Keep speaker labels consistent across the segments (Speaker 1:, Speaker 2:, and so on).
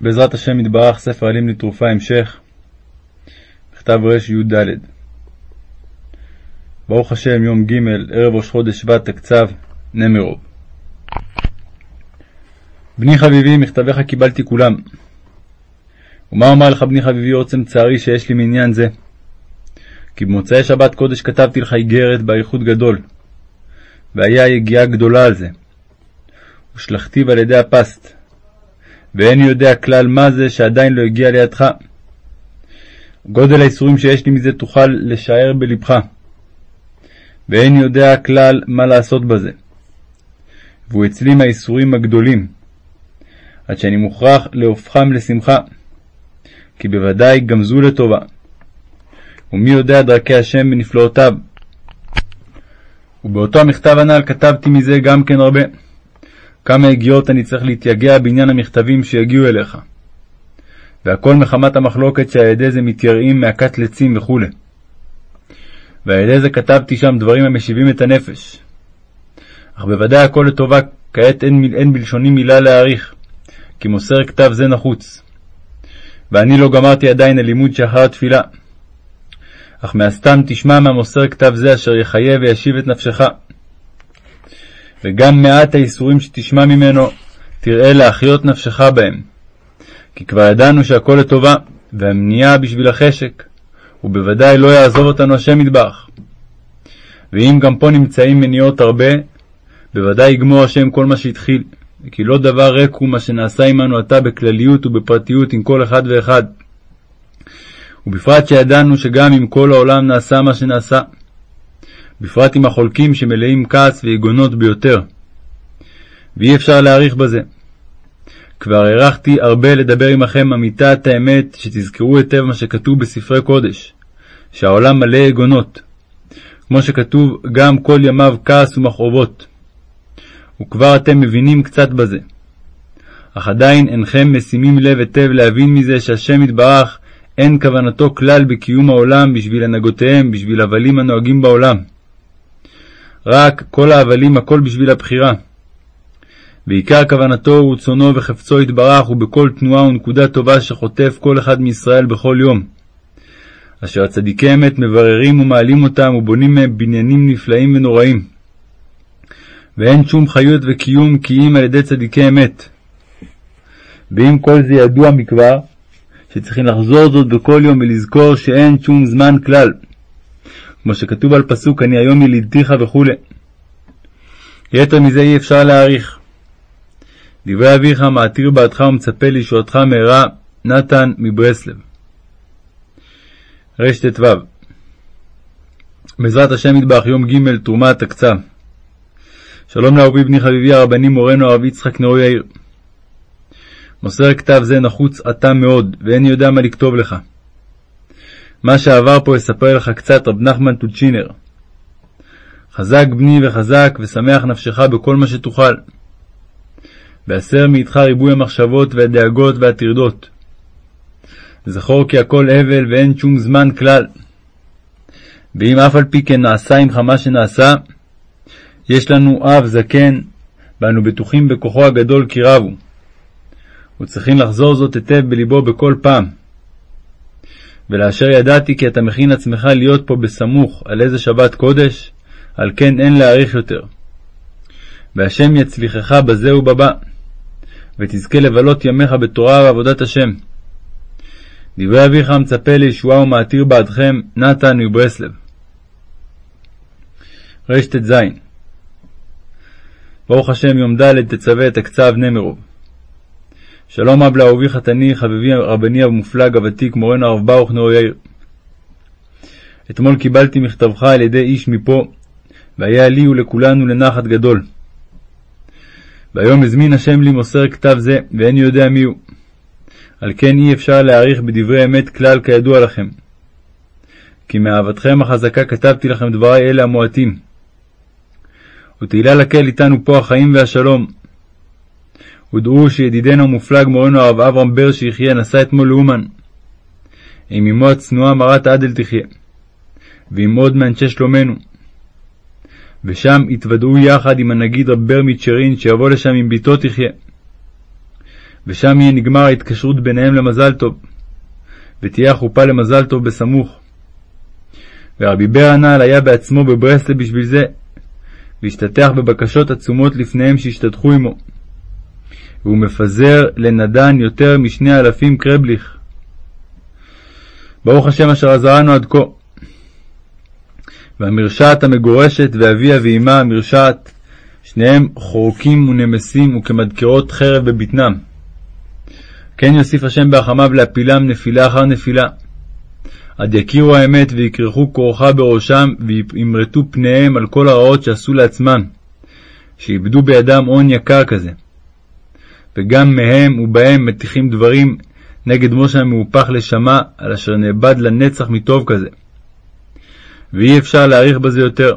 Speaker 1: בעזרת השם יתברך, ספר עלים לתרופה, המשך, מכתב רי"ד. ברוך השם, יום ג', ערב ראש חודש שבט, תקצב, נמרוב. בני חביבי, מכתביך קיבלתי כולם. ומה אומר לך, בני חביבי, עוצם צערי שיש לי מעניין זה? כי במוצאי שבת קודש כתבתי לך איגרת באריכות גדול, והיה יגיעה גדולה על זה. ושלחתיו על ידי הפסט, ואיני יודע כלל מה זה שעדיין לא הגיע לידך. גודל האיסורים שיש לי מזה תוכל לשער בלבך, ואיני יודע כלל מה לעשות בזה. והוא אצלי מהאיסורים הגדולים, עד שאני מוכרח להופכם לשמחה, כי בוודאי גם זו לטובה. ומי יודע דרכי השם בנפלאותיו. ובאותו המכתב הנ"ל כתבתי מזה גם כן הרבה. כמה הגיעות אני צריך להתייגע בעניין המכתבים שיגיעו אליך. והכל מחמת המחלוקת שעל ידי זה מתייראים מהכת לצים וכו'. ועל ידי זה כתבתי שם דברים המשיבים את הנפש. אך בוודאי הכל לטובה, כעת אין, אין בלשוני מילה להעריך, כי מוסר כתב זה נחוץ. ואני לא גמרתי עדיין הלימוד שאחר התפילה. אך מהסתם תשמע מהמוסר כתב זה אשר יחיה וישיב את נפשך. וגם מעט האיסורים שתשמע ממנו, תראה להחיות נפשך בהם. כי כבר ידענו שהכל לטובה, והמניעה בשביל החשק, ובוודאי לא יעזוב אותנו השם מטבח. ואם גם פה נמצאים מניעות הרבה, בוודאי יגמור השם כל מה שהתחיל, כי לא דבר ריק הוא מה שנעשה עמנו עתה בכלליות ובפרטיות עם כל אחד ואחד. ובפרט שידענו שגם אם כל העולם נעשה מה שנעשה, בפרט עם החולקים שמלאים כעס ויגונות ביותר. ואי אפשר להאריך בזה. כבר הארכתי הרבה לדבר עמכם אמיתת האמת, שתזכרו היטב מה שכתוב בספרי קודש, שהעולם מלא יגונות, כמו שכתוב גם כל ימיו כעס ומכאובות. וכבר אתם מבינים קצת בזה. אך עדיין אינכם משימים לב היטב להבין מזה שהשם יתברך אין כוונתו כלל בקיום העולם בשביל הנהגותיהם, בשביל הבלים הנוהגים בעולם. רק כל ההבלים הכל בשביל הבחירה. ועיקר כוונתו הוא רצונו וחפצו יתברך, ובכל תנועה ונקודה טובה שחוטף כל אחד מישראל בכל יום. אשר הצדיקי אמת מבררים ומעלים אותם, ובונים מהם בניינים נפלאים ונוראים. ואין שום חיות וקיום כי אם על ידי צדיקי אמת. ואם כל זה ידוע מכבר, שצריכים לחזור זאת בכל יום ולזכור שאין שום זמן כלל. כמו שכתוב על פסוק אני היום ילידתיך וכו'. יתר מזה אי אפשר להעריך. דברי אביך מעתיר בעדך ומצפה לישועתך מהרה, נתן מברסלב. רט"ו בעזרת השם יתברך יום ג' תרומה תקצה. שלום לאהובי בני חביבי הרבני מורנו הרב יצחק נאו יאיר. מוסר כתב זה נחוץ עתה מאוד, ואין יודע מה לכתוב לך. מה שעבר פה אספר לך קצת רב נחמן טוצ'ינר. חזק בני וחזק, ושמח נפשך בכל מה שתוכל. והסר מאיתך ריבוי המחשבות והדאגות והטרדות. זכור כי הכל הבל ואין שום זמן כלל. ואם אף על פי כן נעשה עמך מה שנעשה, יש לנו אב זקן, ואנו בטוחים בכוחו הגדול כי רבו. וצריכים לחזור זאת היטב בלבו בכל פעם. ולאשר ידעתי כי אתה מכין עצמך להיות פה בסמוך על איזה שבת קודש, על כן אין להאריך יותר. והשם יצליחך בזה ובבא, ותזכה לבלות ימיך בתורה ועבודת השם. דברי אביך מצפה לישועה ומעתיר בעדכם, נתן מברסלב. רט"ז ברוך השם יום ד' תצווה את הקצב נמרוב. שלום אב לאהובי חתני, חביבי רבני המופלג הוותיק, מורנו הרב ברוך נאור יאיר. אתמול קיבלתי מכתבך על ידי איש מפה, והיה לי ולכולנו לנחת גדול. והיום הזמין השם לי מוסר כתב זה, ואיני יודע מי הוא. על כן אי אפשר להעריך בדברי אמת כלל כידוע לכם. כי מאהבתכם החזקה כתבתי לכם דברי אלה המועטים. ותהילה לקהל איתנו פה החיים והשלום, ודעו שידידנו המופלג מורנו הרב אברהם בר שיחיה נסע אתמול לאומן. עם אמו הצנועה מרת עדל תחיה, ועם עוד מאנשי שלומנו. ושם התוודעו יחד עם הנגיד רב בר מצ'רין שיבוא לשם עם בתו תחיה. ושם יהיה נגמר ההתקשרות ביניהם למזל טוב, ותהיה החופה למזל טוב בסמוך. ורבי בר הנ"ל היה בעצמו בברסלב בשביל זה, והשתתח בבקשות עצומות לפניהם שהשתתחו עמו. והוא מפזר לנדן יותר משני אלפים קרבליך. ברוך השם אשר עזרנו עד כה. והמרשעת המגורשת ואביה ואמה המרשעת, שניהם חורקים ונמסים וכמדקרות חרב בבטנם. כן יוסיף השם בהחמיו להפילם נפילה אחר נפילה. עד יכירו האמת ויכרכו כורחה בראשם וימרטו פניהם על כל הרעות שעשו לעצמם, שאיבדו בידם הון יקר כזה. וגם מהם ובהם מטיחים דברים נגד משה המהופך לשמה, על אשר נאבד לנצח מטוב כזה. ואי אפשר להאריך בזה יותר.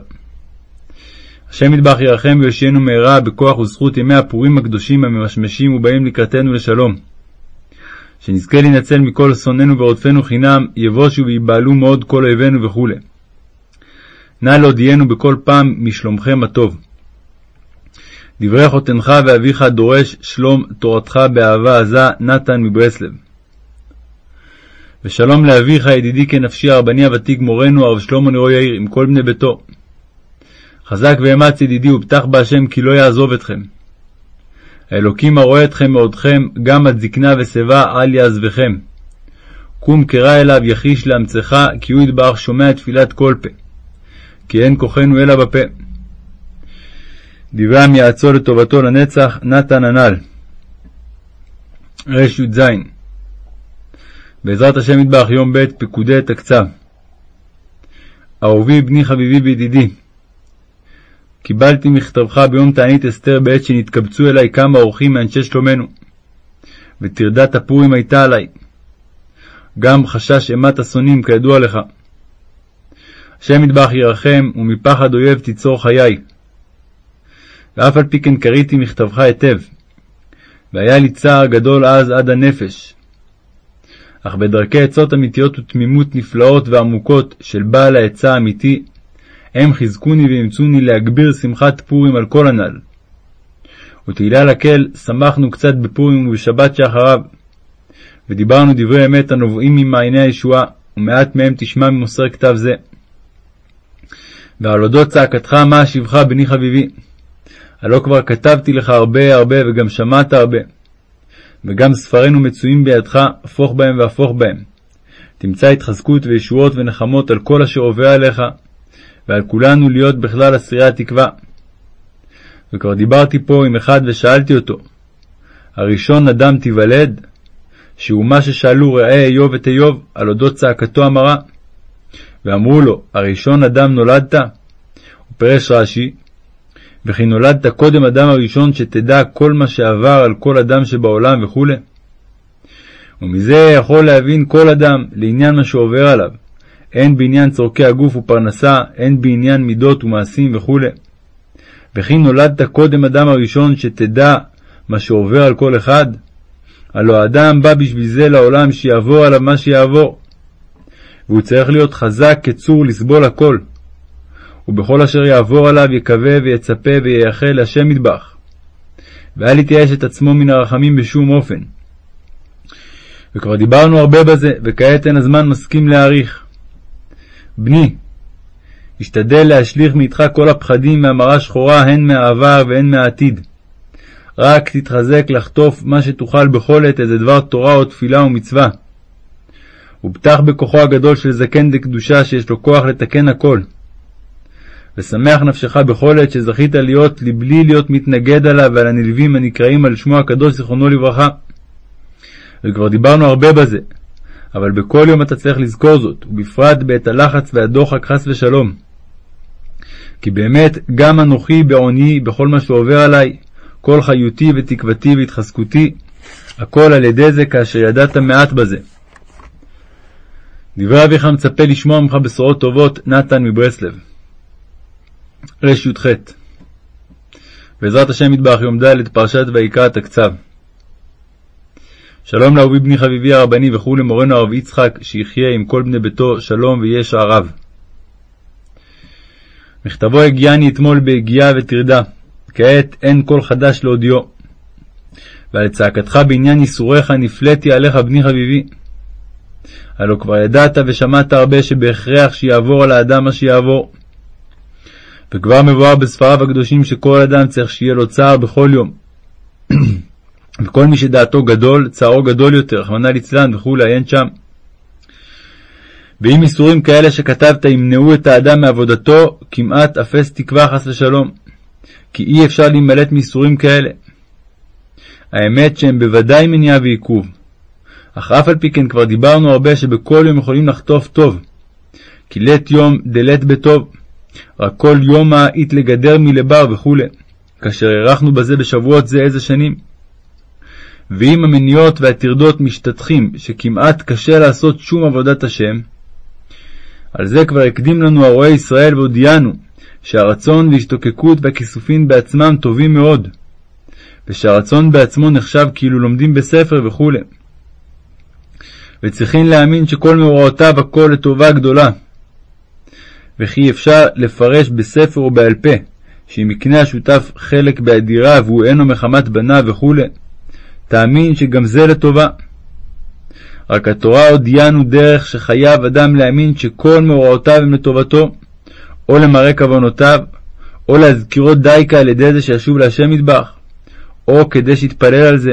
Speaker 1: השם ידבח ירחם ויושיענו מהרה בכוח וזכות ימי הפורים הקדושים הממשמשים ובאים לקראתנו לשלום. שנזכה להינצל מכל שונאינו ורודפינו חינם, יבושו וייבהלו מאוד כל אויבינו וכו'. נא להודיענו בכל פעם משלומכם הטוב. דברי חותנך ואביך דורש שלום תורתך באהבה עזה, נתן מברסלב. ושלום לאביך ידידי כנפשי הרבני הוותיק מורנו הרב שלמה נרו יאיר עם כל בני ביתו. חזק ואמץ ידידי ובטח בהשם כי לא יעזוב אתכם. האלוקים הרואה אתכם מעודכם, גם עד זקנה ושיבה אל יעזבכם. קום קרא אליו יחיש לאמצך, כי הוא ידברך שומע תפילת כל פה. כי אין כוחנו אלא בפה. דברי המייעצו לטובתו לנצח, נתן הנ"ל. רי"ז בעזרת השם ידברך יום ב' פקודי תקצב. אהובי בני חביבי וידידי, קיבלתי מכתבך ביום תענית אסתר בעת שנתקבצו אלי כמה אורחים מאנשי שלומנו, וטרדת הפורים הייתה עלי. גם חשש אימת השונאים כידוע לך. השם מטבח ירחם, ומפחד אויב תיצור חיי. ואף על פי כן קראתי מכתבך היטב, והיה לי צער גדול אז עד הנפש. אך בדרכי עצות אמיתיות ותמימות נפלאות ועמוקות של בעל העצה האמיתי, הם חזקוני ואימצוני להגביר שמחת פורים על כל הנ"ל. ותהילה לקהל שמחנו קצת בפורים ובשבת שאחריו, ודיברנו דברי אמת הנובעים ממעייני הישועה, ומעט מהם תשמע ממוסר כתב זה. ועל אודות צעקתך מה אשיבך בני חביבי. הלא כבר כתבתי לך הרבה הרבה וגם שמעת הרבה. וגם ספרינו מצויים בידך, הפוך בהם והפוך בהם. תמצא התחזקות וישועות ונחמות על כל אשר עובר עליך, ועל כולנו להיות בכלל אסירי התקווה. וכבר דיברתי פה עם אחד ושאלתי אותו, הראשון אדם תיוולד? שהוא מה ששאלו ראה איוב את איוב על אודות צעקתו המרה. ואמרו לו, הראשון אדם נולדת? הוא פירש רש"י, וכי נולדת קודם אדם הראשון שתדע כל מה שעבר על כל אדם שבעולם וכו'. ומזה יכול להבין כל אדם לעניין מה שעובר עליו, הן בעניין צורכי הגוף ופרנסה, הן בעניין מידות ומעשים וכו'. וכי נולדת קודם אדם הראשון שתדע מה שעובר על כל אחד? הלא האדם בא בשביל זה לעולם שיעבור עליו מה שיעבור. והוא צריך להיות חזק כצור לסבול הכל. ובכל אשר יעבור עליו יקווה ויצפה וייחל להשם מטבח. ואל יתייאש את עצמו מן הרחמים בשום אופן. וכבר דיברנו הרבה בזה, וכעת אין הזמן מסכים להאריך. בני, השתדל להשליך מאיתך כל הפחדים והמרה שחורה הן מהעבר והן מהעתיד. רק תתחזק לחטוף מה שתוכל בכל עת איזה דבר תורה או תפילה ומצווה. ובטח בכוחו הגדול של זקן דקדושה שיש לו כוח לתקן הכל. ושמח נפשך בכל עת שזכית להיות לבלי להיות מתנגד עליו ועל הנלווים הנקראים על שמו הקדוש זיכרונו לברכה. וכבר דיברנו הרבה בזה, אבל בכל יום אתה צריך לזכור זאת, ובפרט בעת הלחץ והדוחק חס ושלום. כי באמת, גם אנוכי בעוני בכל מה שעובר עלי, כל חיותי ותקוותי והתחזקותי, הכל על ידי זה כאשר ידעת מעט בזה. דברי אביך מצפה לשמוע ממך בשורות טובות, נתן מברסלב. רי"ח בעזרת השם יתברך יום ד' פרשת ויקרא תקצב שלום לאהובי בני חביבי הרבני וכו' למורנו הרב יצחק, שיחיה עם כל בני ביתו שלום ויהיה שעריו. מכתבו הגיעני אתמול בהגיעה וטרדה, כעת אין כל חדש להודיעו. ועל צעקתך בעניין ייסוריך נפלאתי עליך בני חביבי. הלא כבר ידעת ושמעת הרבה שבהכרח שיעבור על האדם מה שיעבור. וכבר מבואר בספריו הקדושים שכל אדם צריך שיהיה לו צער בכל יום. וכל מי שדעתו גדול, צערו גדול יותר, רחמנא ליצלן וכולי, עיין שם. ואם איסורים כאלה שכתבת ימנעו את האדם מעבודתו, כמעט אפס תקווה חס ושלום. כי אי אפשר להימלט מאיסורים כאלה. האמת שהם בוודאי מניעה ועיכוב. אך אף על פי כן כבר דיברנו הרבה שבכל יום יכולים לחטוף טוב. כי לית יום דלית בטוב. רק כל יומא אית לגדר מלבר וכו', כאשר הארכנו בזה בשבועות זה איזה שנים. ואם המניעות והטרדות משתטחים שכמעט קשה לעשות שום עבודת השם, על זה כבר הקדים לנו הרואה ישראל והודיענו שהרצון והשתוקקות והכיסופין בעצמם טובים מאוד, ושהרצון בעצמו נחשב כאילו לומדים בספר וכו'. וצריכים להאמין שכל מאורעותיו הכל לטובה גדולה. וכי אפשר לפרש בספר או בעל פה, שאם יקנה השותף חלק באדירה והוא אינו מחמת בניו וכו', תאמין שגם זה לטובה. רק התורה הודיענו דרך שחייב אדם להאמין שכל מאורעותיו הם לטובתו, או למראה כוונותיו, או להזכירו דייקה על ידי זה שישוב להשם מטבח, או כדי שיתפלל על זה.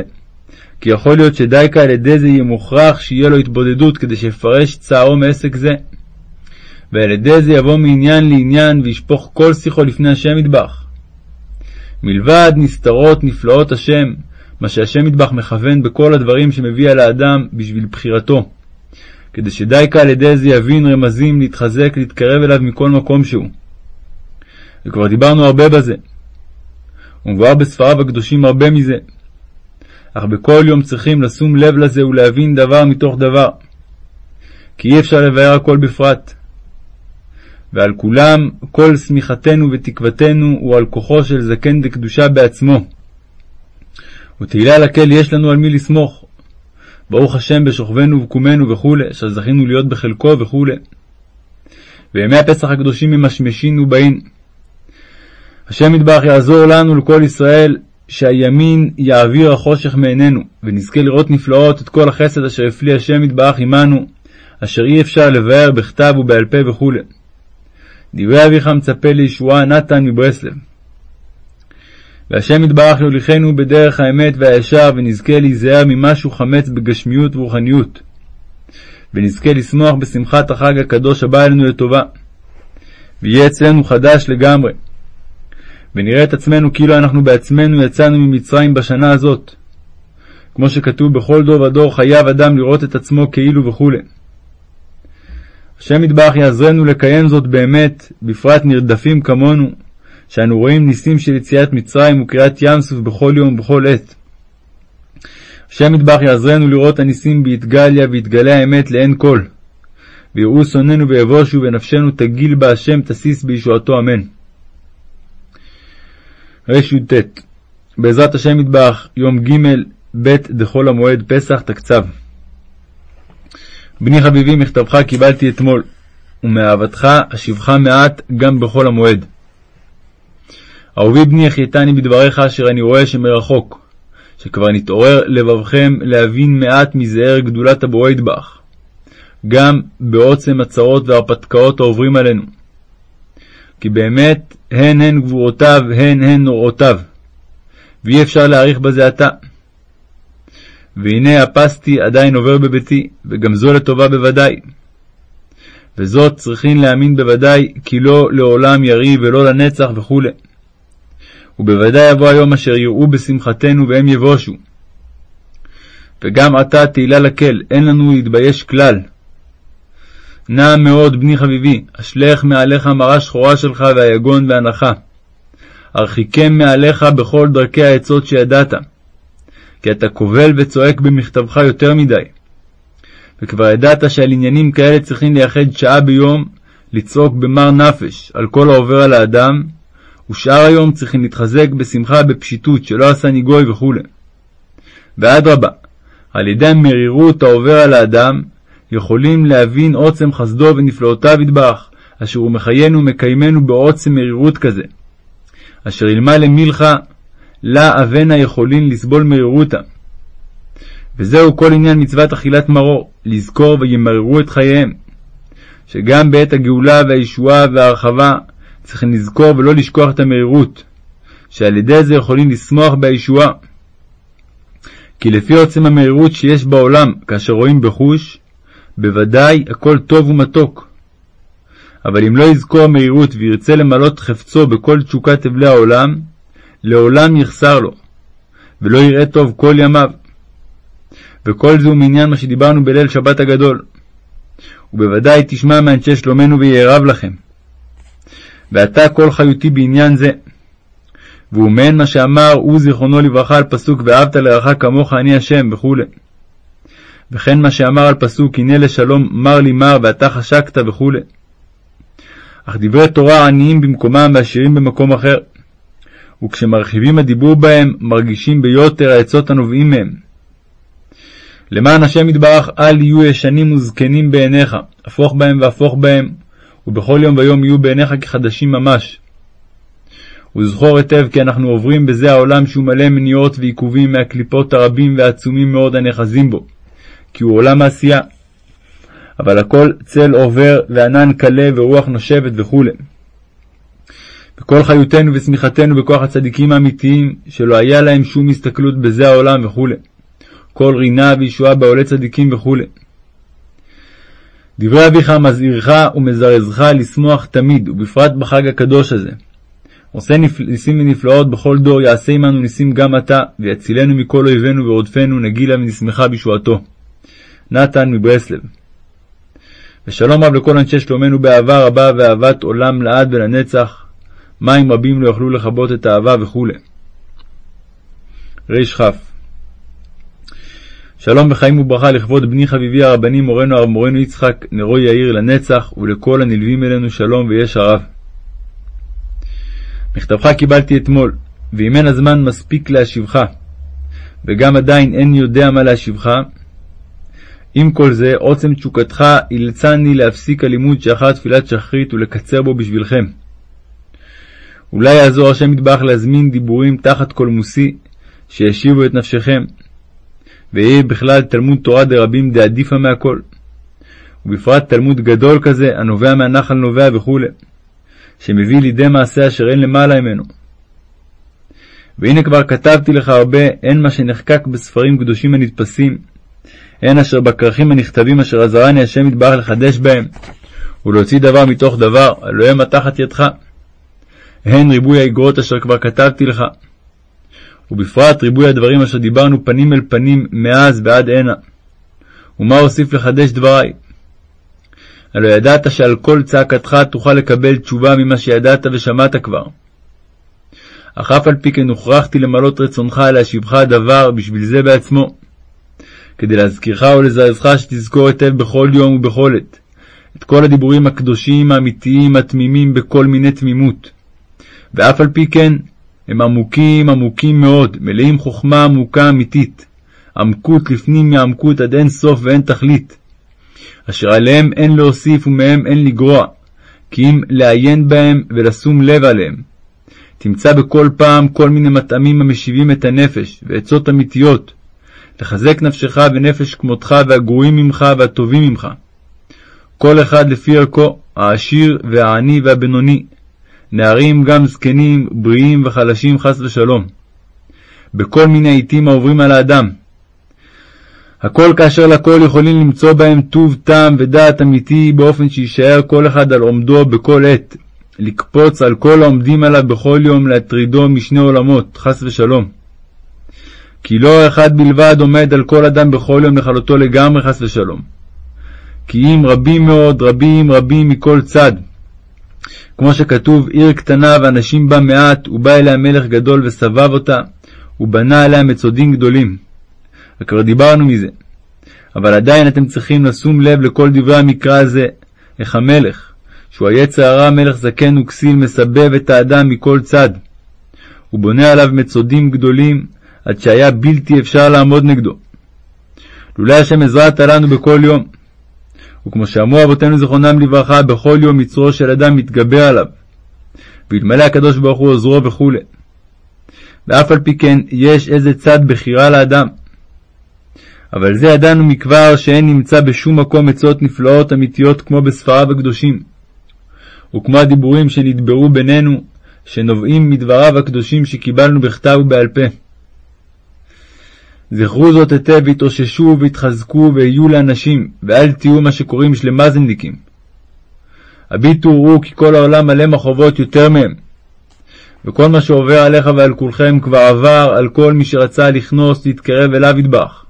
Speaker 1: כי יכול להיות שדייקה על ידי זה יהיה מוכרח שיהיה לו התבודדות כדי שיפרש צערו מעסק זה. ועל ידי זה יבוא מעניין לעניין וישפוך כל שיחו לפני השם מטבח. מלבד נסתרות נפלאות השם, מה שהשם מטבח מכוון בכל הדברים שמביא על האדם בשביל בחירתו, כדי שדייקה על ידי זה יבין רמזים להתחזק, להתקרב אליו מכל מקום שהוא. וכבר דיברנו הרבה בזה. ומבואר בספריו הקדושים הרבה מזה. אך בכל יום צריכים לשום לב לזה ולהבין דבר מתוך דבר. כי אי אפשר לבאר הכל בפרט. ועל כולם כל שמיכתנו ותקוותנו הוא על כוחו של זקן דקדושה בעצמו. ותהילה לקהל יש לנו על מי לסמוך. ברוך השם בשוכבנו ובקומנו וכו', אשר זכינו להיות בחלקו וכו'. וימי הפסח הקדושים ממשמשין ובאין. השם יתברך יעזור לנו לכל ישראל, שהימין יעביר החושך מעינינו, ונזכה לראות נפלאות את כל החסד אשר הפליא השם יתברך עמנו, אשר אי אפשר לבאר בכתב ובעל פה וכו'. דברי אביך מצפה לישועה נתן מברסלב. והשם יתברך יוליכנו בדרך האמת והישר, ונזכה להיזהר ממשהו חמץ בגשמיות ורוחניות. ונזכה לשמוח בשמחת החג הקדוש הבא אלינו לטובה. ויהיה אצלנו חדש לגמרי. ונראה את עצמנו כאילו אנחנו בעצמנו יצאנו ממצרים בשנה הזאת. כמו שכתוב בכל דור ודור חייב אדם לראות את עצמו כאילו וכו'. השם יתברך יעזרנו לקיים זאת באמת, בפרט נרדפים כמונו, שאנו רואים ניסים של יציאת מצרים וקריאת ים סוף בכל יום ובכל עת. השם יתברך יעזרנו לראות הניסים ביתגליה ויתגלה האמת לאין כל. ויראו שונאינו ויבושו ונפשנו תגיל בה השם תסיס בישועתו אמן. רי"ט בעזרת השם יתברך, יום ג' ב' דחול המועד פסח תקצב. בני חביבי, מכתבך קיבלתי אתמול, ומאהבתך אשיבך מעט גם בחול המועד. אהובי בני החייתני בדבריך אשר אני רואה שמרחוק, שכבר נתעורר לבבכם להבין מעט מזער גדולת הבורא ידבח, גם בעוצם הצרות וההרפתקאות העוברים עלינו. כי באמת הן הן גבורותיו, הן הן נוראותיו, ואי אפשר להעריך בזה עתה. והנה הפסתי עדיין עובר בביתי, וגם זו לטובה בוודאי. וזאת צריכים להאמין בוודאי, כי לא לעולם יריב ולא לנצח וכו'. ובוודאי יבוא היום אשר יראו בשמחתנו והם יבושו. וגם עתה תהילה לקל, אין לנו להתבייש כלל. נע מאוד, בני חביבי, אשלך מעליך מרה שחורה שלך והיגון והנחה. הרחיקם מעליך בכל דרכי העצות שידעת. כי אתה קובל וצועק במכתבך יותר מדי. וכבר ידעת שעל עניינים כאלה צריכים לייחד שעה ביום לצעוק במר נפש על כל העובר על האדם, ושאר היום צריכים להתחזק בשמחה בפשיטות שלא עשה ניגוי וכו'. ואדרבה, על ידי המרירות העובר על האדם, יכולים להבין עוצם חסדו ונפלאותיו ידבח, אשר הוא מחיינו ומקיימנו בעוצם מרירות כזה. אשר ילמה למילך לה אבנה יכולין לסבול מרירותה. וזהו כל עניין מצוות אכילת מרור, לזכור וימררו את חייהם. שגם בעת הגאולה והישועה וההרחבה צריכים לזכור ולא לשכוח את המרירות, שעל ידי זה יכולים לשמוח בישועה. כי לפי עוצם המרירות שיש בעולם כאשר רואים בחוש, בוודאי הכל טוב ומתוק. אבל אם לא יזכור המרירות וירצה למלות חפצו בכל תשוקת אבלי העולם, לעולם יחסר לו, ולא יראה טוב כל ימיו. וכל זה הוא מעניין מה שדיברנו בליל שבת הגדול. ובוודאי תשמע מאנשי שלומנו ויערב לכם. ועתה כל חיותי בעניין זה. והוא מעין מה שאמר הוא זיכרונו לברכה על פסוק ואהבת לרעך כמוך אני השם וכו'. וכן מה שאמר על פסוק הנה לשלום מר לי מר ואתה חשקת וכו'. אך דברי תורה עניים במקומם ועשירים במקום אחר. וכשמרחיבים הדיבור בהם, מרגישים ביותר העצות הנובעים מהם. למען השם יתברך אל יהיו ישנים וזקנים בעיניך, הפוך בהם והפוך בהם, ובכל יום ויום יהיו בעיניך כחדשים ממש. וזכור היטב כי אנחנו עוברים בזה העולם שהוא מלא מניעות ועיכובים מהקליפות הרבים והעצומים מאוד הנאחזים בו, כי הוא עולם העשייה. אבל הכל צל עובר וענן קלה ורוח נושבת וכו'. וכל חיותנו ושמחתנו בכוח הצדיקים האמיתיים, שלא היה להם שום הסתכלות בזה העולם וכו'. כל רינה וישועה בעולי צדיקים וכו'. דברי אביך מזהירך ומזרזך לשמוח תמיד, ובפרט בחג הקדוש הזה. עושה ניסים ונפלאות בכל דור, יעשה עמנו ניסים גם אתה, ויצילנו מכל אויבינו ורודפנו, נגילה ונשמחה בישועתו. נתן מברסלב ושלום רב לכל אנשי שלומנו באהבה רבה ואהבת עולם לעד ולנצח, מים רבים לא יוכלו לכבות את האהבה וכו'. רכ. שלום וחיים וברכה לכבוד בני חביבי הרבני מורנו הרב מורנו יצחק נרו יאיר לנצח ולכל הנלווים אלינו שלום ויש הרב. מכתבך קיבלתי אתמול, ואם אין הזמן מספיק להשיבך, וגם עדיין אין יודע מה להשיבך, עם כל זה, עוצם תשוקתך אילצני להפסיק הלימוד שאחר תפילת שחרית ולקצר בו בשבילכם. אולי יעזור השם מטבח להזמין דיבורים תחת קולמוסי, שישיבו את נפשכם, ויהיה בכלל תלמוד תורה דרבים דעדיפא מהכל, ובפרט תלמוד גדול כזה, הנובע מהנחל נובע וכו', שמביא לידי מעשה אשר אין למעלה ממנו. והנה כבר כתבתי לך הרבה, הן מה שנחקק בספרים קדושים הנתפסים, הן אשר בכרכים הנכתבים אשר עזרני השם יתברך לחדש בהם, ולהוציא דבר מתוך דבר, הלא המה תחת ידך. הן ריבוי האגרות אשר כבר כתבתי לך, ובפרט ריבוי הדברים אשר דיברנו פנים אל פנים מאז ועד הנה. ומה אוסיף לחדש דברי? הלא ידעת שעל כל צעקתך תוכל לקבל תשובה ממה שידעת ושמעת כבר. אך אף על פי כן הוכרחתי למלות רצונך להשיבך הדבר בשביל זה בעצמו. כדי להזכירך ולזרזך שתזכור היטב בכל יום ובכל עת את כל הדיבורים הקדושים, האמיתיים, התמימים, בכל מיני תמימות. ואף על פי כן, הם עמוקים עמוקים מאוד, מלאים חוכמה עמוקה אמיתית, עמקות לפנים מעמקות עד אין סוף ואין תכלית, אשר עליהם אין להוסיף ומהם אין לגרוע, כי אם לעיין בהם ולשום לב עליהם. תמצא בכל פעם כל מיני מטעמים המשיבים את הנפש, ועצות אמיתיות, לחזק נפשך ונפש כמותך והגרועים ממך והטובים ממך. כל אחד לפי ערכו, העשיר והעני והבינוני, נערים גם זקנים, בריאים וחלשים חס ושלום. בכל מיני עיתים העוברים על האדם. הכל כאשר לכל יכולים למצוא בהם טוב טעם ודעת אמיתי באופן שיישאר כל אחד על עומדו בכל עת, לקפוץ על כל העומדים עליו בכל יום להטרידו משני עולמות, חס ושלום. כי לא אחד בלבד עומד על כל אדם בכל יום לכלותו לגמרי, חס ושלום. כי אם רבים מאוד, רבים רבים מכל צד. כמו שכתוב, עיר קטנה ואנשים בה מעט, ובא אליה מלך גדול וסבב אותה, ובנה עליה מצודים גדולים. וכבר דיברנו מזה. אבל עדיין אתם צריכים לשום לב לכל דברי המקרא הזה, איך המלך, שהוא היצר הרע מלך זקן וכסיל, מסבב את האדם מכל צד. הוא בונה עליו מצודים גדולים, עד שהיה בלתי אפשר לעמוד נגדו. לולא השם עזרת לנו בכל יום. וכמו שאמרו אבותינו זיכרונם לברכה, בכל יום יצרו של אדם מתגבר עליו, ואלמלא הקדוש ברוך הוא עוזרו וכו'. ואף על פי כן יש איזה צד בחירה לאדם. אבל זה ידענו מכבר שאין נמצא בשום מקום עצות נפלאות אמיתיות כמו בספריו הקדושים, וכמו הדיבורים שנדברו בינינו, שנובעים מדבריו הקדושים שקיבלנו בכתב ובעל פה. זכרו זאת היטב והתאוששו והתחזקו ויהיו לאנשים, ואל תהיו מה שקוראים שלמזנדיקים. הביטו וראו כי כל העולם מלא מחובות יותר מהם. וכל מה שעובר עליך ועל כולכם כבר עבר על כל מי שרצה לכנוס להתקרב אליו ידבח.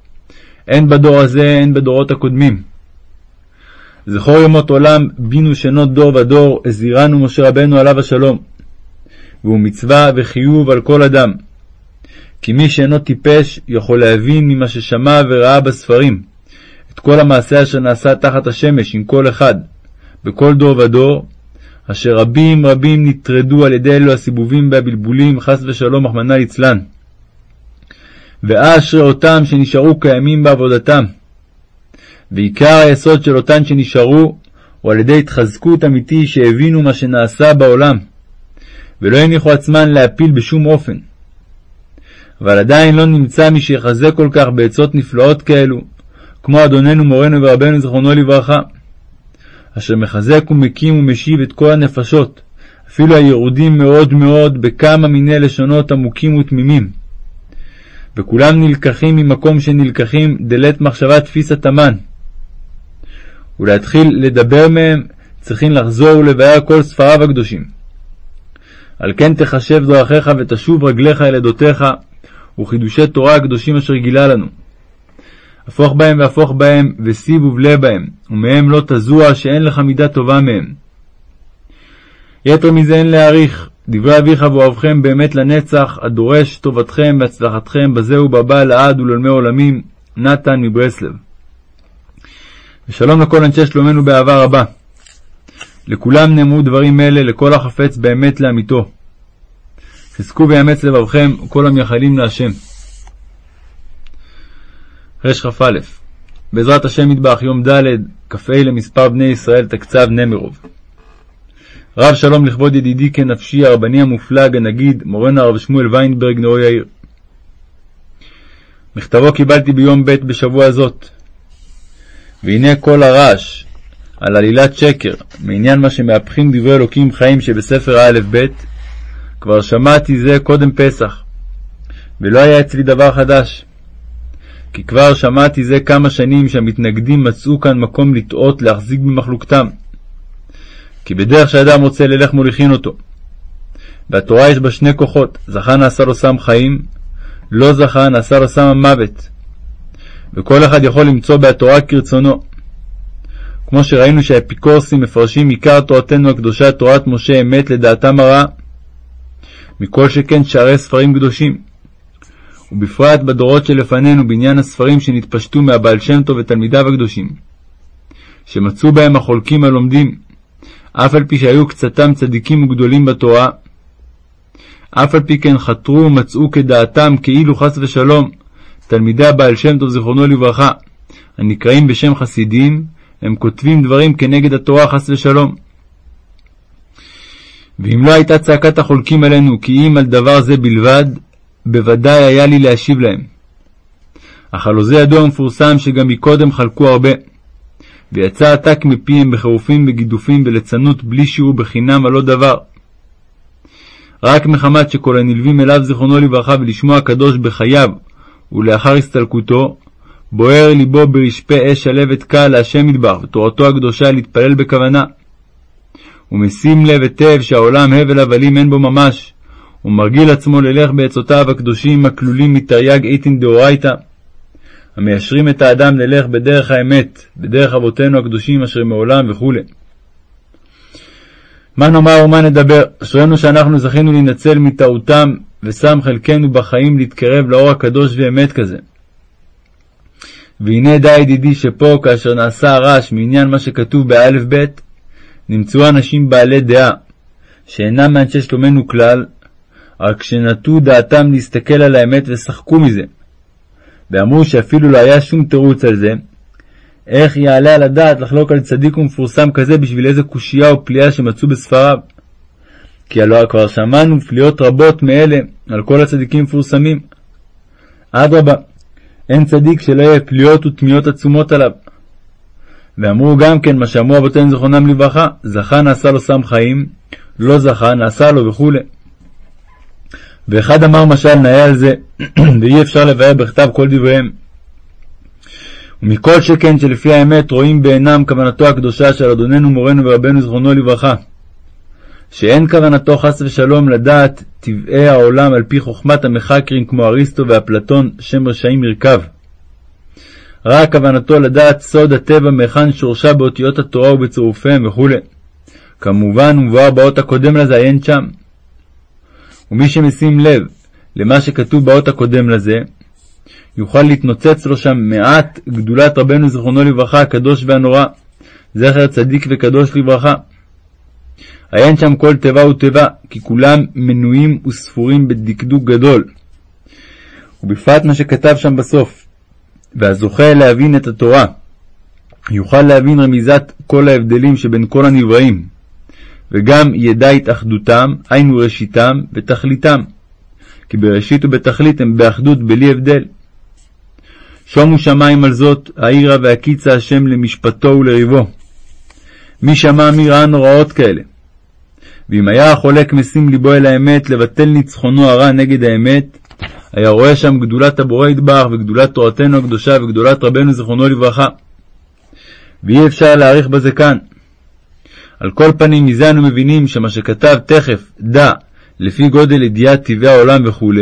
Speaker 1: הן בדור הזה, הן בדורות הקודמים. זכור ימות עולם, בינו שנות דור ודור, הזהירנו משה רבנו עליו השלום. והוא מצווה וחיוב על כל אדם. כי מי שאינו טיפש יכול להבין ממה ששמע וראה בספרים את כל המעשה אשר נעשה תחת השמש עם כל אחד, בכל דור ודור, אשר רבים רבים נטרדו על ידי אלו הסיבובים והבלבולים, חס ושלום, רחמנא ליצלן. ואשרי אותם שנשארו קיימים בעבודתם. ועיקר היסוד של אותן שנשארו הוא על ידי התחזקות אמיתי שהבינו מה שנעשה בעולם, ולא הניחו עצמן להפיל בשום אופן. אבל עדיין לא נמצא מי שיחזק כל כך בעצות נפלאות כאלו, כמו אדוננו מורנו ורבנו זיכרונו לברכה, אשר מחזק ומקים ומשיב את כל הנפשות, אפילו הירודים מאוד מאוד, בכמה מיני לשונות עמוקים ותמימים. וכולם נלקחים ממקום שנלקחים דלת מחשבה תפיסת המן. ולהתחיל לדבר מהם, צריכים לחזור ולבאר כל ספריו הקדושים. על כן תחשב דרכיך ותשוב רגליך אל עדותיך, וחידושי תורה הקדושים אשר גילה לנו. הפוך בהם והפוך בהם, וסיב ובלה בהם, ומהם לא תזוע שאין לך מידה טובה מהם. יתר מזה אין להעריך, דברי אביך ואוהבכם באמת לנצח, הדורש טובתכם והצלחתכם בזה ובבא לעד ולעולמי עולמים, נתן מברסלב. ושלום לכל אנשי שלומנו באהבה רבה. לכולם נאמרו דברים אלה, לכל החפץ באמת לאמיתו. חזקו ויאמץ לבבכם כל המייחלים להשם. רכ"א בעזרת השם מטבח יום ד' כ"ה למספר בני ישראל תקצב נמרוב. רב שלום לכבוד ידידי כנפשי הרבני המופלג הנגיד מורנו הרב שמואל ויינברג נאו יאיר. מכתבו קיבלתי ביום ב' בשבוע זאת. והנה כל הרעש על עלילת שקר מעניין מה שמהפכים דברי אלוקים חיים שבספר האלף-ב' כבר שמעתי זה קודם פסח, ולא היה אצלי דבר חדש. כי כבר שמעתי זה כמה שנים שהמתנגדים מצאו כאן מקום לטעות להחזיק במחלוקתם. כי בדרך שאדם רוצה ללך מוליכין אותו. והתורה יש בה שני כוחות, זכה נעשה לו סם חיים, לא זכה נעשה לו סם המוות. וכל אחד יכול למצוא בהתורה כרצונו. כמו שראינו שהאפיקורסים מפרשים עיקר תורתנו הקדושה, תורת משה אמת, לדעתם הרעה, מכל שכן שערי ספרים קדושים. ובפרט בדורות שלפנינו בעניין הספרים שנתפשטו מהבעל שם טוב ותלמידיו הקדושים, שמצאו בהם החולקים הלומדים, אף על פי שהיו קצתם צדיקים וגדולים בתורה, אף על פי כן חתרו ומצאו כדעתם כאילו חס ושלום תלמידי הבעל שם טוב זיכרונו לברכה, הנקראים בשם חסידים, הם כותבים דברים כנגד התורה חס ושלום. ואם לא הייתה צעקת החולקים עלינו כי אם על דבר זה בלבד, בוודאי היה לי להשיב להם. אך הלא זה ידוע ומפורסם שגם מקודם חלקו הרבה. ויצא עתק מפיהם בחירופים וגידופים בליצנות בלי שיעור בחינם על לא דבר. רק מחמת שכל הנלווים אליו זיכרונו לברכה ולשמוע הקדוש בחייו ולאחר הסתלקותו, בוער ליבו ברשפי אש שלבת קל להשם מטבח ותורתו הקדושה להתפלל בכוונה. ומשים לב היטב שהעולם הבל הבלים אין בו ממש, ומרגיל עצמו ללך בעצותיו הקדושים הכלולים מתרי"ג איתין דאורייתא, המיישרים את האדם ללך בדרך האמת, בדרך אבותינו הקדושים אשר מעולם וכו'. מה נאמר ומה נדבר? אשרינו שאנחנו זכינו להינצל מטעותם, ושם חלקנו בחיים להתקרב לאור הקדוש ואמת כזה. והנה דע ידידי שפה, כאשר נעשה הרעש מעניין מה שכתוב באלף בית, נמצאו אנשים בעלי דעה, שאינם מאנשי שלומנו כלל, רק שנטו דעתם להסתכל על האמת ושחקו מזה. ואמרו שאפילו לא היה שום תירוץ על זה, איך יעלה על הדעת לחלוק על צדיק ומפורסם כזה בשביל איזה קושייה או פליאה שמצאו בספריו? כי הלא כבר שמענו פליאות רבות מאלה, על כל הצדיקים מפורסמים. אדרבה, אין צדיק שלא יהיה פליאות ותמיהות עצומות עליו. ואמרו גם כן מה שאמרו אבותינו זכרונם לברכה, זכה נעשה לו סם חיים, לא זכה נעשה לו וכו'. ואחד אמר משל נאה על זה, ואי אפשר לבאר בכתב כל דבריהם. ומכל שכן שלפי האמת רואים בעינם כוונתו הקדושה של אדוננו מורנו ורבנו זכרונו לברכה, שאין כוונתו חס ושלום לדעת טבעי העולם על פי חוכמת המחקרים כמו אריסטו ואפלטון, שם רשעים ירכב. רק כוונתו לדעת סוד הטבע מהיכן שורשה באותיות התורה ובצירופיהם וכו'. כמובן ומבואר באות הקודם לזה עיין שם. ומי שמשים לב למה שכתוב באות הקודם לזה, יוכל להתנוצץ לו שם מעט גדולת רבנו זיכרונו לברכה הקדוש והנורא, זכר צדיק וקדוש לברכה. עיין שם כל תיבה ותיבה, כי כולם מנויים וספורים בדקדוק גדול. ובפרט מה שכתב שם בסוף, והזוכה להבין את התורה, יוכל להבין רמיזת כל ההבדלים שבין כל הנבראים, וגם ידע התאחדותם, היינו ראשיתם ותכליתם, כי בראשית ובתכלית הם באחדות בלי הבדל. שומו שמיים על זאת, העירה והקיצה השם למשפטו ולריבו. מי שמע מי ראה נוראות כאלה. ואם היה החולק משים ליבו אל האמת לבטל ניצחונו הרע נגד האמת, היה רואה שם גדולת הבורא ידבח וגדולת תורתנו הקדושה וגדולת רבנו זיכרונו לברכה. ואי אפשר להעריך בזה כאן. על כל פנים, מזה אנו מבינים שמה שכתב תכף, דע, לפי גודל ידיעת טבעי העולם וכו',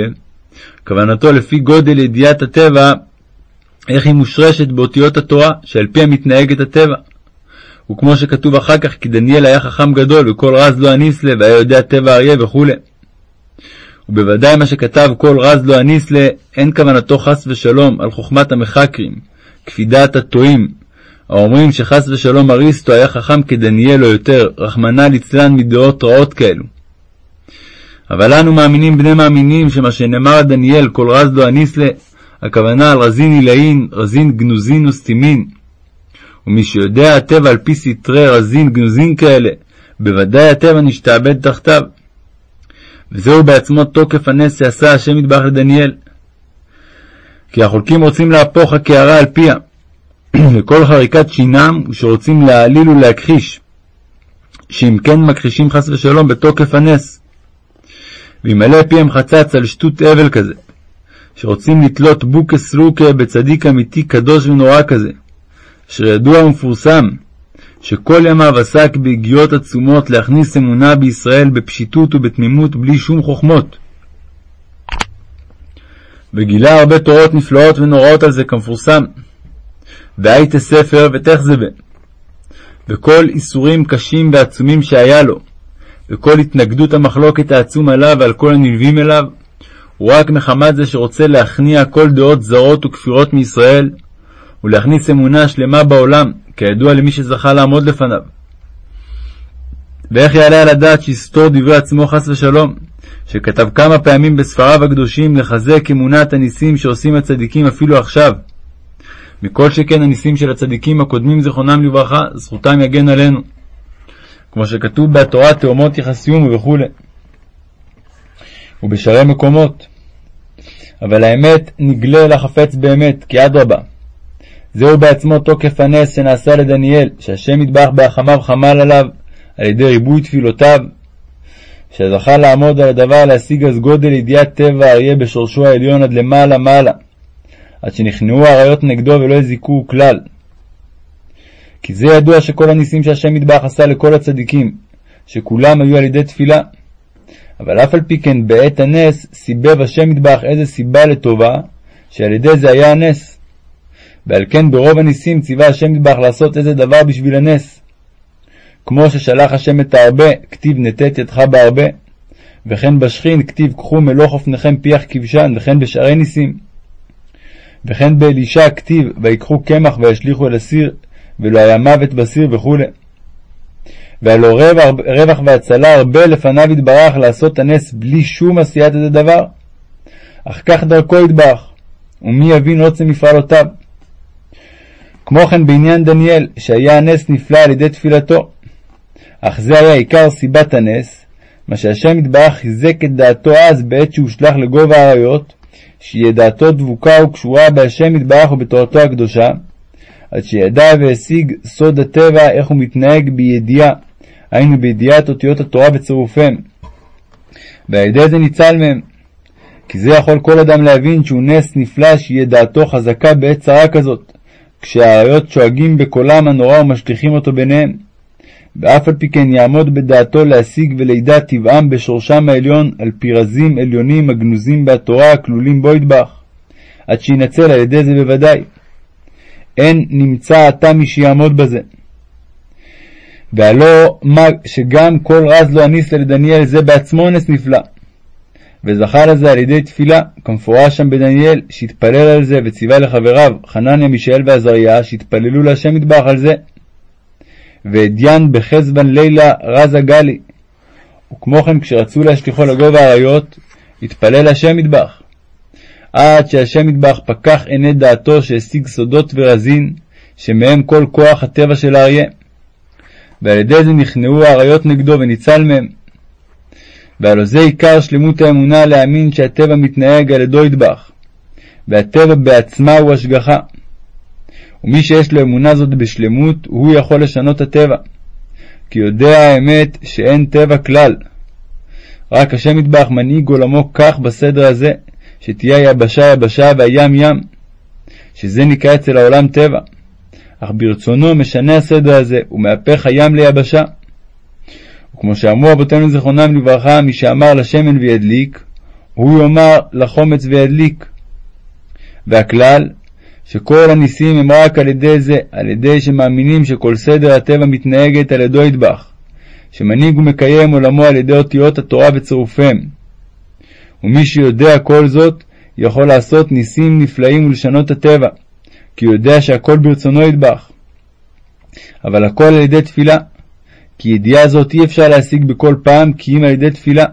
Speaker 1: כוונתו לפי גודל ידיעת הטבע, איך היא מושרשת באותיות התורה, שעל פיה מתנהגת הטבע. וכמו שכתוב אחר כך, כי דניאל היה חכם גדול, וכל רז לא הניס לה, והיה יודע טבע אריה וכו'. ובוודאי מה שכתב כל רז לא הניס לה, אין כוונתו חס ושלום על חוכמת המחקרים, כפי דעת הטועים, האומרים שחס ושלום אריסטו היה חכם כדניאל או יותר, רחמנא ליצלן מדעות רעות כאלו. אבל אנו מאמינים בני מאמינים שמה שנאמר על דניאל כל רז לא הניס לה, הכוונה על רזין עילאין, רזין גנוזין וסתימין. ומי שיודע הטבע על פי סתרי רזין גנוזין כאלה, בוודאי הטבע נשתעבד תחתיו. וזהו בעצמו תוקף הנס שעשה השם יתברך לדניאל. כי החולקים רוצים להפוך הקערה על פיה, וכל חריקת שינם שרוצים להעליל ולהכחיש, שאם כן מכחישים חס ושלום בתוקף הנס. וימלא פיהם חצץ על שטות אבל כזה, שרוצים לתלות בוקס לוקה בצדיק אמיתי קדוש ונורא כזה, אשר ידוע ומפורסם, שכל ימיו עסק בהגיעות עצומות להכניס אמונה בישראל בפשיטות ובתמימות בלי שום חוכמות. וגילה הרבה תורות נפלאות ונוראות על זה כמפורסם. והייתה ספר ותחזבה. וכל איסורים קשים ועצומים שהיה לו, וכל התנגדות המחלוקת העצום עליו ועל כל הנלווים אליו, הוא רק מחמת זה שרוצה להכניע כל דעות זרות וכפירות מישראל, ולהכניס אמונה שלמה בעולם, כידוע למי שזכה לעמוד לפניו. ואיך יעלה על הדעת שיסתור דברי עצמו חס ושלום, שכתב כמה פעמים בספריו הקדושים לחזק אמונת הניסים שעושים הצדיקים אפילו עכשיו. מכל שכן הניסים של הצדיקים הקודמים זיכרונם לברכה, זכותם יגן עלינו. כמו שכתוב בתורה תאומות יחסיום וכו'. ובשארי מקומות. אבל האמת נגלה אל החפץ באמת, כי אדרבה. זהו בעצמו תוקף הנס שנעשה לדניאל, שהשם יתברך בהחמיו חמל עליו, על ידי ריבוי תפילותיו, שזכה לעמוד על הדבר להשיג אז גודל ידיעת טבע אריה בשורשו העליון עד למעלה מעלה, עד שנכנעו האריות נגדו ולא הזיקוהו כלל. כי זה ידוע שכל הניסים שהשם יתברך עשה לכל הצדיקים, שכולם היו על ידי תפילה. אבל אף על פי כן בעת הנס סיבב השם יתברך איזה סיבה לטובה, שעל ידי זה היה הנס. ועל כן ברוב הניסים ציווה השם יתברך לעשות איזה דבר בשביל הנס. כמו ששלח השם את הרבה, כתיב נתת ידך בהרבה, וכן בשכין כתיב קחו מלוך אופניכם פיח כבשן, וכן בשארי ניסים. וכן באלישע כתיב ויקחו קמח וישליכו אל הסיר, ולא היה מוות בסיר וכו'. והלא רווח, רווח והצלה הרבה לפניו יתברך לעשות הנס בלי שום עשיית איזה דבר. אך כך דרכו יתברך, ומי יבין עוצם מפעלותיו. כמו כן בעניין דניאל, שהיה הנס נפלא על ידי תפילתו. אך זה היה עיקר סיבת הנס, מה שהשם יתברך חיזק את דעתו אז בעת שהושלך לגובה האריות, שיהיה דעתו דבוקה וקשורה בהשם יתברך ובתורתו הקדושה, עד שידע והשיג סוד הטבע איך הוא מתנהג בידיעה, היינו בידיעת אותיות התורה וצירופיהם. ועל ידי זה ניצל מהם. כי זה יכול כל אדם להבין שהוא נס נפלא שיהיה דעתו חזקה בעת צרה כזאת, כשהאריות שואגים בקולם הנורא ומשליכים אותו ביניהם. ואף על פי כן יעמוד בדעתו להשיג ולידע טבעם בשורשם העליון על פי רזים עליונים הגנוזים בתורה הכלולים בו ידבח, עד שינצל על ידי זה בוודאי. אין נמצא עתה מי שיעמוד בזה. והלא מה שגם כל רז לא הניס לדניאל זה בעצמו נס נפלא. וזכה לזה על ידי תפילה, כמפורש שם בדניאל, שהתפלל על זה וציווה לחבריו, חנניה, מישאל ועזריה, שהתפללו להשם מטבח על זה. והדיין בחזבן לילה רזה גלי. וכמו כן כשרצו להשליכו לגובה האריות, התפלל השם מטבח. עד שהשם מטבח פקח עיני דעתו שהשיג סודות ורזין, שמהם כל כוח הטבע של האריה. ועל ידי זה נכנעו האריות נגדו וניצל מהם. והלא זה עיקר שלמות האמונה להאמין שהטבע מתנהג על ידו ידבח, והטבע בעצמה הוא השגחה. ומי שיש לו אמונה זאת בשלמות, הוא יכול לשנות הטבע. כי יודע האמת שאין טבע כלל. רק השם יטבח מנהיג עולמו כך בסדר הזה, שתהיה יבשה יבשה והים ים, שזה נקרא אצל העולם טבע. אך ברצונו משנה הסדר הזה, ומהפך הים ליבשה. וכמו שאמרו אבותינו זיכרונם לברכה, מי שאמר לשמן וידליק, הוא יאמר לחומץ וידליק. והכלל, שכל הניסים הם רק על ידי זה, על ידי שמאמינים שכל סדר הטבע מתנהגת על ידו ידבח, שמנהיג ומקיים עולמו על ידי אותיות התורה וצירופיהם. ומי שיודע כל זאת, יכול לעשות ניסים נפלאים ולשנות הטבע, כי הוא יודע שהכל ברצונו ידבח. אבל הכל על ידי תפילה, כי ידיעה זאת אי אפשר להשיג בכל פעם, כי אם על ידי תפילה.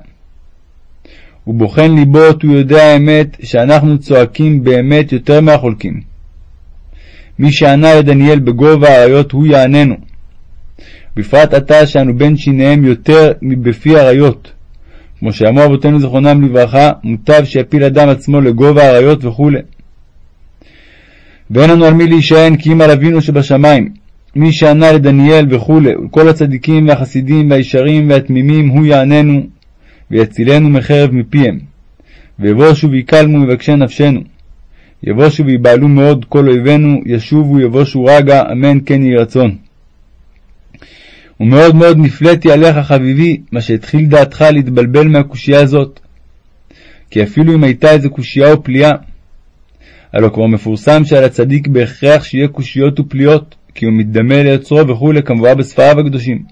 Speaker 1: הוא בוחן ליבות, הוא יודע האמת, שאנחנו צועקים באמת יותר מהחולקים. מי שענה לדניאל בגובה האריות, הוא יעננו. בפרט עתה שאנו בין שיניהם יותר מבפי אריות. כמו שאמרו אבותינו זכרונם לברכה, מוטב שיפיל אדם עצמו לגובה האריות וכו'. ואין לנו על מי להישען כי אם על אבינו שבשמיים. מי שענה לדניאל וכו', ולכל הצדיקים והחסידים והישרים והתמימים, הוא יעננו, ויצילנו מחרב מפיהם. ויבושו ויקלמו מבקשי נפשנו. יבושו ויבהלו מאוד כל אויבינו, ישובו יבושו רגע, אמן כן יהי רצון. ומאוד מאוד נפלאתי עליך חביבי, מה שהתחיל דעתך להתבלבל מהקושייה הזאת. כי אפילו אם הייתה איזה קושייה או פליאה, הלא כבר מפורסם שעל הצדיק בהכרח שיהיה קושיות ופליאות, כי הוא מתדמה ליוצרו וכולי, כמובן בספריו הקדושים.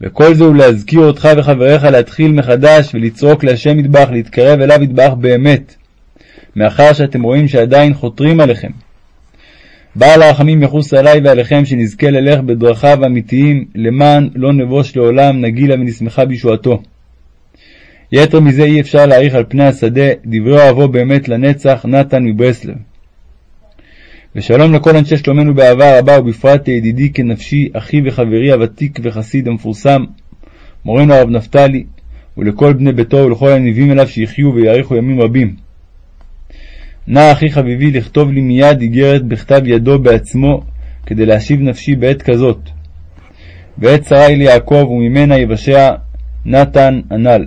Speaker 1: וכל זה הוא להזכיר אותך וחבריך להתחיל מחדש ולצעוק להשם מטבח, להתקרב אליו מטבח באמת, מאחר שאתם רואים שעדיין חותרים עליכם. בעל הרחמים יחוס עלי ועליכם, שנזכה ללך בדרכיו האמיתיים, למען לא נבוש לעולם, נגילה ונשמחה בישועתו. יתר מזה אי אפשר להעריך על פני השדה, דברי אוהבו באמת לנצח, נתן מברסלב. ושלום לכל אנשי שלומנו באהבה רבה, ובפרט לידידי כנפשי, אחי וחברי הוותיק וחסיד המפורסם, מורנו הרב נפתלי, ולכל בני ביתו ולכל הנביאים אליו שיחיו ויאריכו ימים רבים. נא אחי חביבי לכתוב לי מיד איגרת בכתב ידו בעצמו, כדי להשיב נפשי בעת כזאת. ועת צרה היא ליעקב, וממנה יבשע נתן הנ"ל.